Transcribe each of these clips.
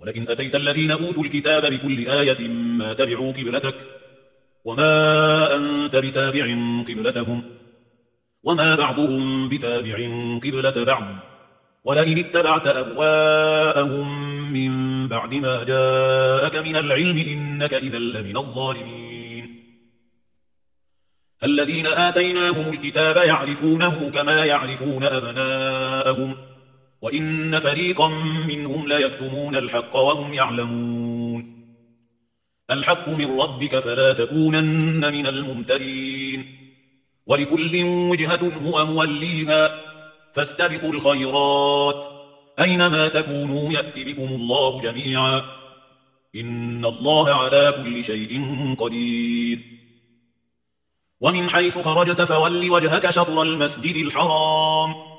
ولكن أتيت الذين أوتوا الكتاب بكل آية ما تبعوا قبلتك وما أنت بتابع قبلتهم وما بعضهم بتابع قبلة بعض ولئن اتبعت أبواءهم من بعد ما جاءك من العلم إنك إذا لمن الظالمين الذين آتيناهم الكتاب يعرفونه كما يعرفون أبناءهم وإن فريقا منهم ليكتمون الحق وهم يعلمون. الحق من ربك فلا تكونن من الممترين. ولكل وجهة هو موليها. فاستبقوا الخيرات. أينما تكونوا يأتي بكم الله جميعا. إن الله على كل شيء قدير. ومن حيث خرجت فول وجهك شطر المسجد الحرام.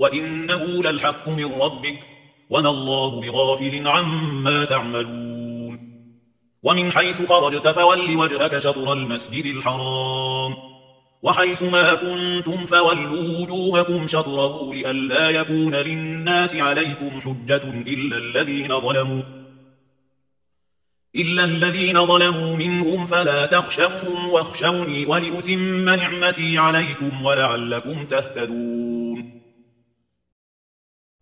وإنه للحق من ربك وما الله بغافل عما تعملون ومن حيث خرجت فول وجهك شطر المسجد الحرام وحيث ما كنتم فولوا وجوهكم شطره لئلا يكون للناس عليكم حجة إلا الذين ظلموا إلا الذين ظلموا منهم فلا تخشوهم واخشوني ولأتم نعمتي عليكم ولعلكم تهتدون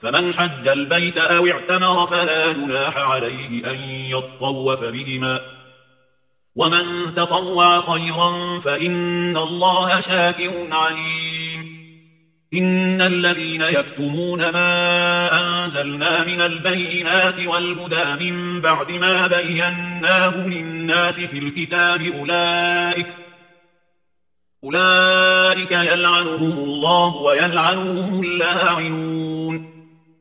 فمن حج البيت أو اعتمر فلا جناح عليه أن يطوف بهما. ومن تطوى خيرا فإن الله شاكر عليم. إن الذين يكتمون ما أنزلنا من البينات والهدى من بعد ما بيناه للناس في الكتاب أولئك أولئك يلعنهم الله ويلعنهم اللاعنون.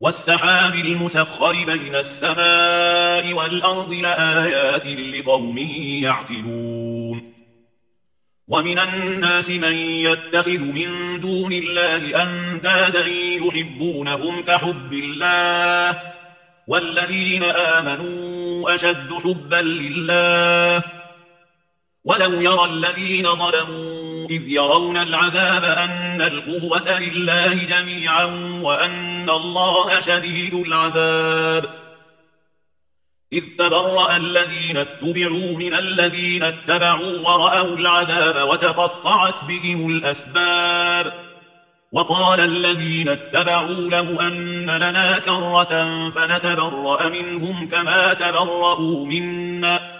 والسحاب المسخر بين السماء والأرض لآيات لقوم يعتلون ومن الناس من يتخذ من دون الله أندادا يحبونهم كحب الله والذين آمنوا أشد حبا لله. ولو يرى الذين ظلموا إذ يرون العذاب أن القوة لله جميعا وأن الله شديد العذاب. إذ تبرأ الذين اتبعوا من الذين اتبعوا ورأوا العذاب وتقطعت بهم الأسباب. وقال الذين اتبعوا له أن لنا كرة فنتبرأ منهم كما تبرأوا منا.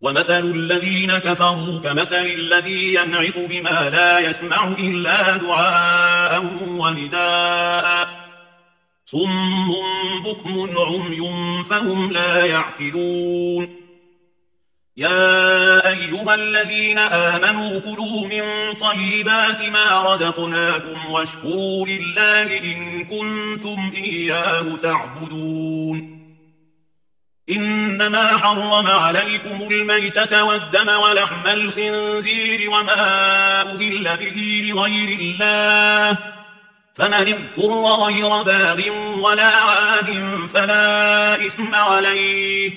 ومثل الذين كفروا كمثل الذي ينعط بما لا يسمع إلا دعاء ونداء. صم بكم عمي فهم لا يعتدون يا أيها الذين آمنوا كلوا من طيبات ما رزقناكم واشكروا لله إن كنتم إياه تعبدون. إنما حرم عليكم الميتة والدم ولحم الخنزير وما أذل به لغير الله فمن اضطر غير باغ ولا عاد فلا إثم عليه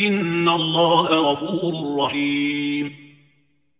إن الله غفور رحيم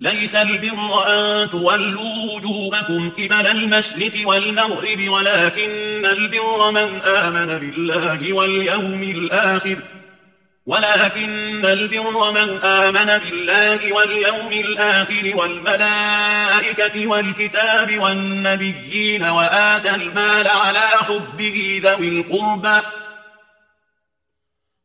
ليس البر أن تولوا وجوهكم كبل المشرق والمغرب ولكن البر من آمن بالله واليوم الآخر. ولكن البر من آمن بالله واليوم الآخر والملائكة والكتاب والنبيين وآتى المال على حبه ذوي القربى.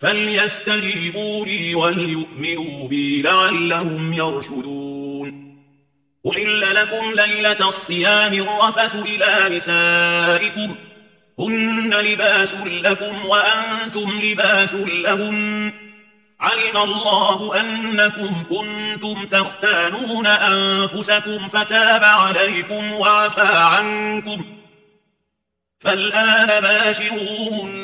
فليستجيبوا لي وليؤمنوا بي لعلهم يرشدون أحل لكم ليلة الصيام الرفث إلى نسائكم هن لباس لكم وأنتم لباس لهم علم الله أنكم كنتم تختانون أنفسكم فتاب عليكم وعفى عنكم فالآن باشرون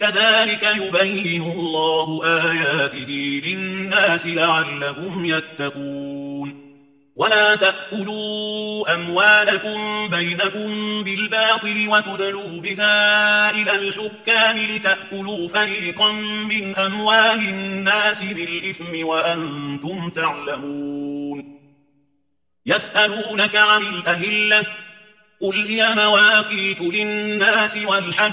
كذلك يبين الله آياته للناس لعلهم يتقون. ولا تأكلوا أموالكم بينكم بالباطل وتدلوا بها إلى الحكام لتأكلوا فريقا من أموال الناس بالإثم وأنتم تعلمون. يسألونك عن الأهلة قل هي مواقيت للناس والحج.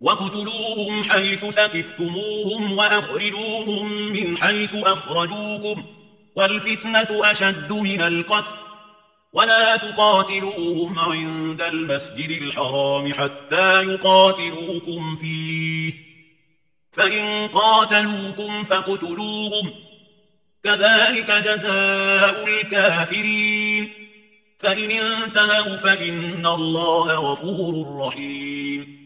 وَاقْتُلُوهُمْ حَيْثُ ثَقِفْتُمُوهُمْ وَأَخْرِجُوهُمْ مِنْ حَيْثُ أَخْرَجُوكُمْ وَالْفِتْنَةُ أَشَدُّ مِنَ الْقَتْلِ وَلَا تُقَاتِلُوهُمْ عِندَ الْمَسْجِدِ الْحَرَامِ حَتَّى يُقَاتِلُوكُمْ فِيهِ فَإِنْ قَاتَلُوكُمْ فَاقْتُلُوهُمْ كَذَلِكَ جَزَاءُ الْكَافِرِينَ فَإِنِ انْتَهَوْا فَإِنَّ اللَّهَ غَفُورٌ رَحِيمٌ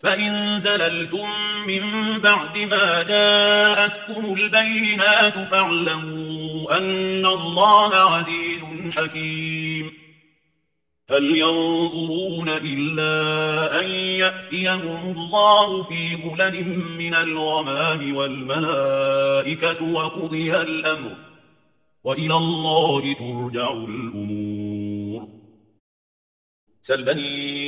فإن زللتم من بعد ما جاءتكم البينات فاعلموا أن الله عزيز حكيم هل ينظرون إلا أن يأتيهم الله في غلل من الغمام والملائكة وقضي الأمر وإلى الله ترجع الأمور سل بني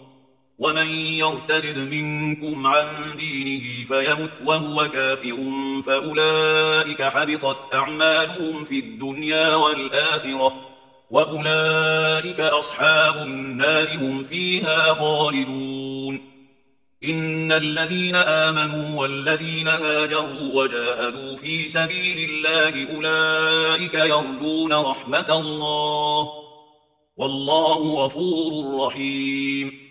ومن يرتد منكم عن دينه فيمت وهو كافر فأولئك حبطت أعمالهم في الدنيا والآخرة وأولئك أصحاب النار هم فيها خالدون إن الذين آمنوا والذين هاجروا وجاهدوا في سبيل الله أولئك يرجون رحمة الله والله غفور رحيم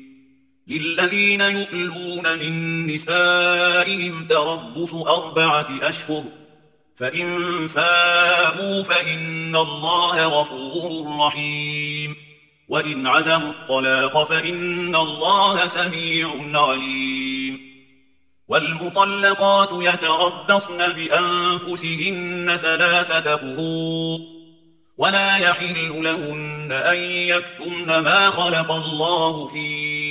للذين يؤلون من نسائهم تربص أربعة أشهر فإن فابوا فإن الله غفور رحيم. وإن عزموا الطلاق فإن الله سميع عليم. والمطلقات يتربصن بأنفسهن ثلاثة قروب ولا يحل لهن أن يكتمن ما خلق الله فيه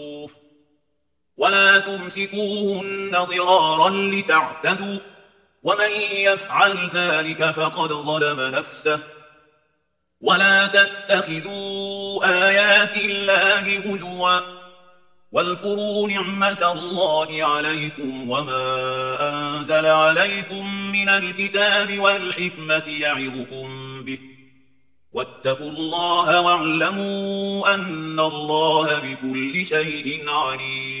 ولا تمسكوهن ضرارا لتعتدوا ومن يفعل ذلك فقد ظلم نفسه ولا تتخذوا آيات الله هجوا واذكروا نعمة الله عليكم وما أنزل عليكم من الكتاب والحكمة يعظكم به واتقوا الله واعلموا أن الله بكل شيء عليم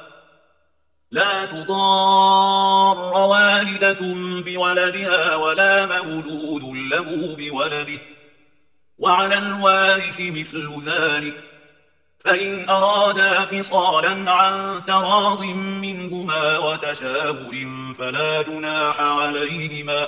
لا تضار والدة بولدها ولا مولود له بولده. وعلى الوارث مثل ذلك. فإن أرادا فصالا عن تراض منهما وتشابه فلا جناح عليهما.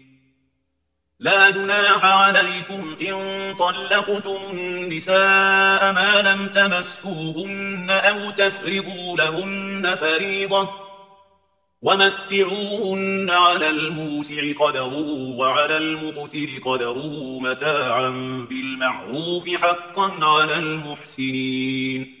لا جناح عليكم إن طلقتم النساء ما لم تمسكوهن أو تفرضوا لهن فريضة ومتعوهن على الموسع قدره وعلى المقتر قدره متاعا بالمعروف حقا على المحسنين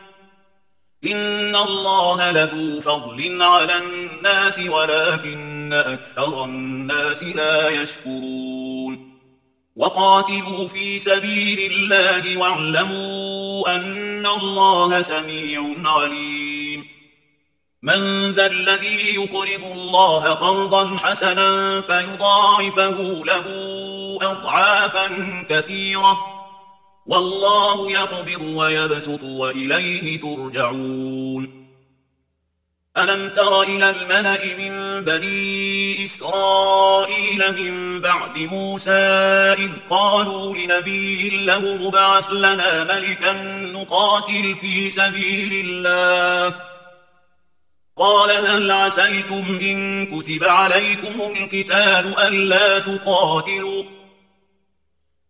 إن الله له فضل على الناس ولكن أكثر الناس لا يشكرون وقاتلوا في سبيل الله واعلموا أن الله سميع عليم من ذا الذي يقرب الله قرضا حسنا فيضاعفه له أضعافا كثيرة والله يقبض ويبسط وإليه ترجعون. ألم تر إلى الملأ من بني إسرائيل من بعد موسى إذ قالوا لنبي له مبعث لنا ملكا نقاتل في سبيل الله. قال هل عسيتم إن كتب عليكم القتال ألا تقاتلوا؟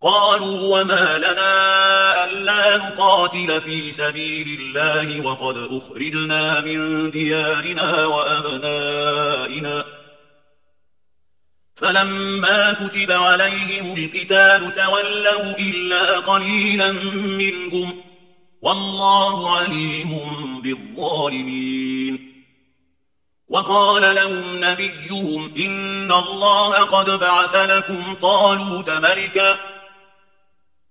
قالوا وما لنا ألا نقاتل في سبيل الله وقد أخرجنا من ديارنا وأبنائنا. فلما كتب عليهم الكتاب تولوا إلا قليلا منهم والله عليم بالظالمين. وقال لهم نبيهم إن الله قد بعث لكم طالوت ملكاً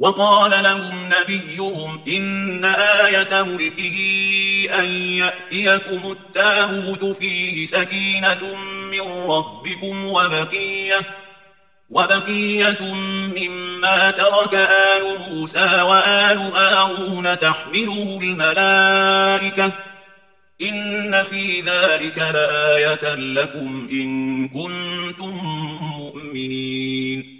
وقال لهم نبيهم إن آية ملكه أن يأتيكم التاهوت فيه سكينة من ربكم وبقية وبقية مما ترك آل موسى وآل هارون تحمله الملائكة إن في ذلك لآية لكم إن كنتم مؤمنين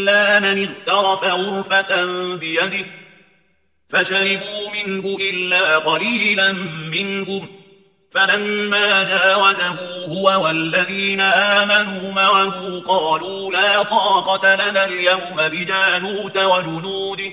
إلا من اغترف غرفة بيده فشربوا منه إلا قليلا منهم فلما جاوزه هو والذين آمنوا معه قالوا لا طاقة لنا اليوم بجانوت وجنوده